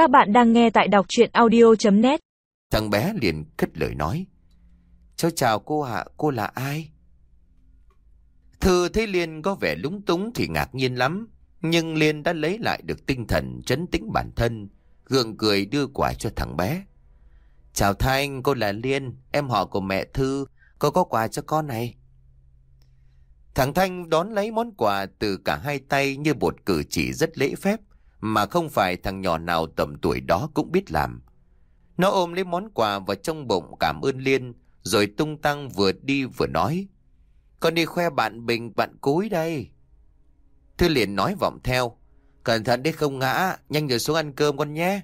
Các bạn đang nghe tại đọc chuyện audio.net Thằng bé liền cất lời nói. Cháu chào cô ạ, cô là ai? Thư thấy Liên có vẻ lúng túng thì ngạc nhiên lắm. Nhưng Liên đã lấy lại được tinh thần trấn tĩnh bản thân, gượng cười đưa quả cho thằng bé. Chào Thanh, cô là Liên, em họ của mẹ Thư, cô có quà cho con này. Thằng Thanh đón lấy món quà từ cả hai tay như một cử chỉ rất lễ phép, mà không phải thằng nhỏ nào tầm tuổi đó cũng biết làm. Nó ôm lấy món quà vào trong bụng cảm ơn Liên, rồi tung tăng vừa đi vừa nói. Con đi khoe bạn Bình, bạn cúi đây. Thư liền nói vọng theo. Cẩn thận để không ngã, nhanh rồi xuống ăn cơm con nhé.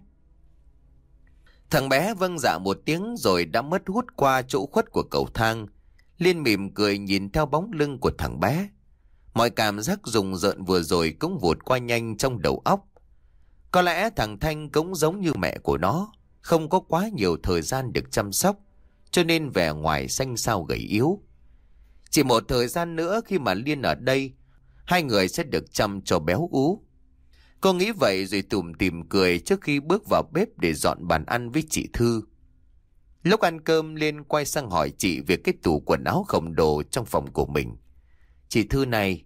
Thằng bé vâng dạ một tiếng rồi đã mất hút qua chỗ khuất của cầu thang. Liên mỉm cười nhìn theo bóng lưng của thằng bé. Mọi cảm giác rùng rợn vừa rồi cũng vụt qua nhanh trong đầu óc. Có lẽ thằng Thanh cũng giống như mẹ của nó, không có quá nhiều thời gian được chăm sóc, cho nên vẻ ngoài xanh xao gầy yếu. Chỉ một thời gian nữa khi mà Liên ở đây, hai người sẽ được chăm cho béo ú. Cô nghĩ vậy rồi tùm tìm cười trước khi bước vào bếp để dọn bàn ăn với chị Thư. Lúc ăn cơm Liên quay sang hỏi chị về cái tủ quần áo khổng đồ trong phòng của mình. Chị Thư này,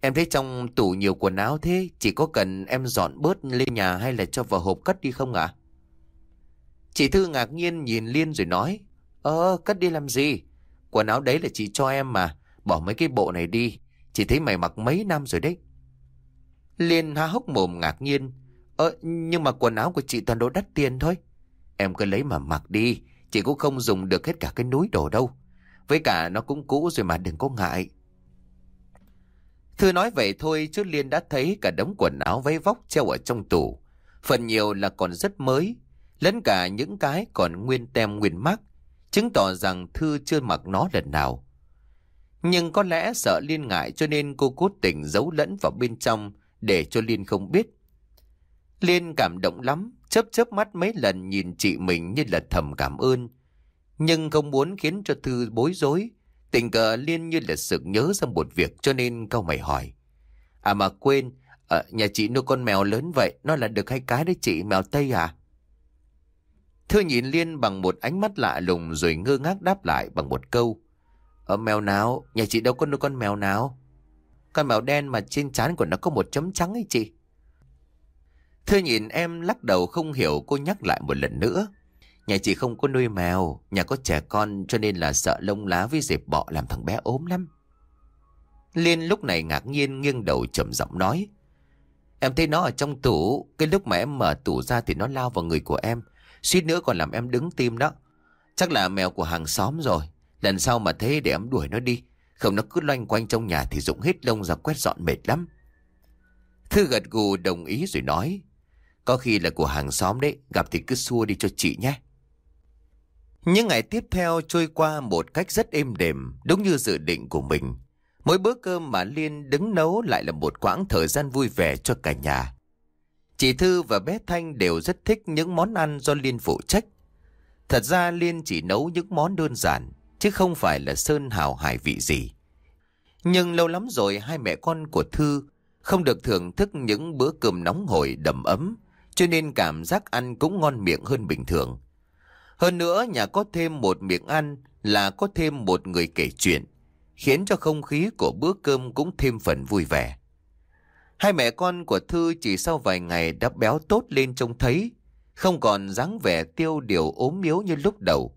em thấy trong tủ nhiều quần áo thế, chỉ có cần em dọn bớt lên nhà hay là cho vào hộp cất đi không ạ? Chị Thư ngạc nhiên nhìn Liên rồi nói, Ờ, cất đi làm gì? Quần áo đấy là chị cho em mà, bỏ mấy cái bộ này đi, chị thấy mày mặc mấy năm rồi đấy. Liên há hốc mồm ngạc nhiên, Ờ, nhưng mà quần áo của chị toàn đồ đắt tiền thôi. Em cứ lấy mà mặc đi, Chị cũng không dùng được hết cả cái núi đồ đâu. Với cả nó cũng cũ rồi mà đừng có ngại. Thư nói vậy thôi chứ Liên đã thấy cả đống quần áo váy vóc treo ở trong tủ. Phần nhiều là còn rất mới, lẫn cả những cái còn nguyên tem nguyên mắc, chứng tỏ rằng Thư chưa mặc nó lần nào. Nhưng có lẽ sợ Liên ngại cho nên cô cố tình giấu lẫn vào bên trong để cho Liên không biết. Liên cảm động lắm, chớp chớp mắt mấy lần nhìn chị mình như là thầm cảm ơn. Nhưng không muốn khiến cho Thư bối rối. Tình cờ Liên như là sự nhớ ra một việc cho nên câu mày hỏi. À mà quên, à, nhà chị nuôi con mèo lớn vậy, nó là được hai cái đấy chị, mèo Tây à? Thư nhìn Liên bằng một ánh mắt lạ lùng rồi ngơ ngác đáp lại bằng một câu. Ở mèo nào? Nhà chị đâu có nuôi con mèo nào? Con mèo đen mà trên trán của nó có một chấm trắng ấy chị. Thư nhìn em lắc đầu không hiểu cô nhắc lại một lần nữa. Nhà chị không có nuôi mèo, nhà có trẻ con cho nên là sợ lông lá với dẹp bọ làm thằng bé ốm lắm. Liên lúc này ngạc nhiên nghiêng đầu trầm giọng nói. Em thấy nó ở trong tủ, cái lúc mà em mở tủ ra thì nó lao vào người của em. Suýt nữa còn làm em đứng tim đó. Chắc là mèo của hàng xóm rồi. Lần sau mà thế để em đuổi nó đi. Không nó cứ loanh quanh trong nhà thì dụng hết lông ra quét dọn mệt lắm. Thư gật gù đồng ý rồi nói. Có khi là của hàng xóm đấy, gặp thì cứ xua đi cho chị nhé. Những ngày tiếp theo trôi qua một cách rất êm đềm, đúng như dự định của mình. Mỗi bữa cơm mà Liên đứng nấu lại là một quãng thời gian vui vẻ cho cả nhà. Chị Thư và bé Thanh đều rất thích những món ăn do Liên phụ trách. Thật ra Liên chỉ nấu những món đơn giản, chứ không phải là sơn hào hải vị gì. Nhưng lâu lắm rồi hai mẹ con của Thư không được thưởng thức những bữa cơm nóng hổi đầm ấm, cho nên cảm giác ăn cũng ngon miệng hơn bình thường. Hơn nữa nhà có thêm một miệng ăn là có thêm một người kể chuyện, khiến cho không khí của bữa cơm cũng thêm phần vui vẻ. Hai mẹ con của Thư chỉ sau vài ngày đã béo tốt lên trông thấy, không còn dáng vẻ tiêu điều ốm yếu như lúc đầu.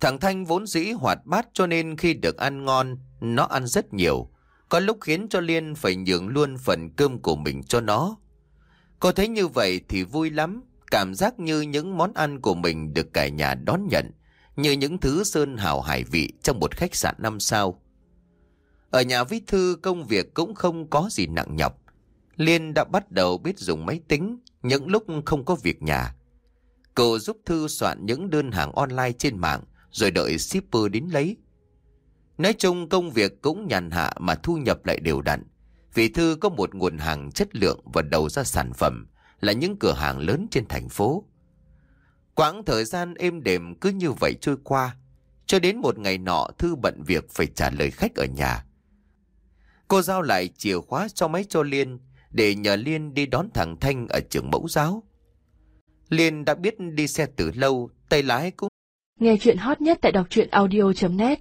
Thằng Thanh vốn dĩ hoạt bát cho nên khi được ăn ngon, nó ăn rất nhiều, có lúc khiến cho Liên phải nhường luôn phần cơm của mình cho nó. Cô thấy như vậy thì vui lắm, cảm giác như những món ăn của mình được cả nhà đón nhận, như những thứ sơn hào hải vị trong một khách sạn năm sao. Ở nhà viết thư công việc cũng không có gì nặng nhọc. Liên đã bắt đầu biết dùng máy tính những lúc không có việc nhà. Cô giúp Thư soạn những đơn hàng online trên mạng rồi đợi shipper đến lấy. Nói chung công việc cũng nhàn hạ mà thu nhập lại đều đặn. Vì Thư có một nguồn hàng chất lượng và đầu ra sản phẩm là những cửa hàng lớn trên thành phố. Quãng thời gian êm đềm cứ như vậy trôi qua, cho đến một ngày nọ Thư bận việc phải trả lời khách ở nhà. Cô giao lại chìa khóa cho máy cho Liên để nhờ Liên đi đón thằng Thanh ở trường mẫu giáo. Liên đã biết đi xe từ lâu, tay lái cũng Nghe chuyện hot nhất tại đọc truyện audio.net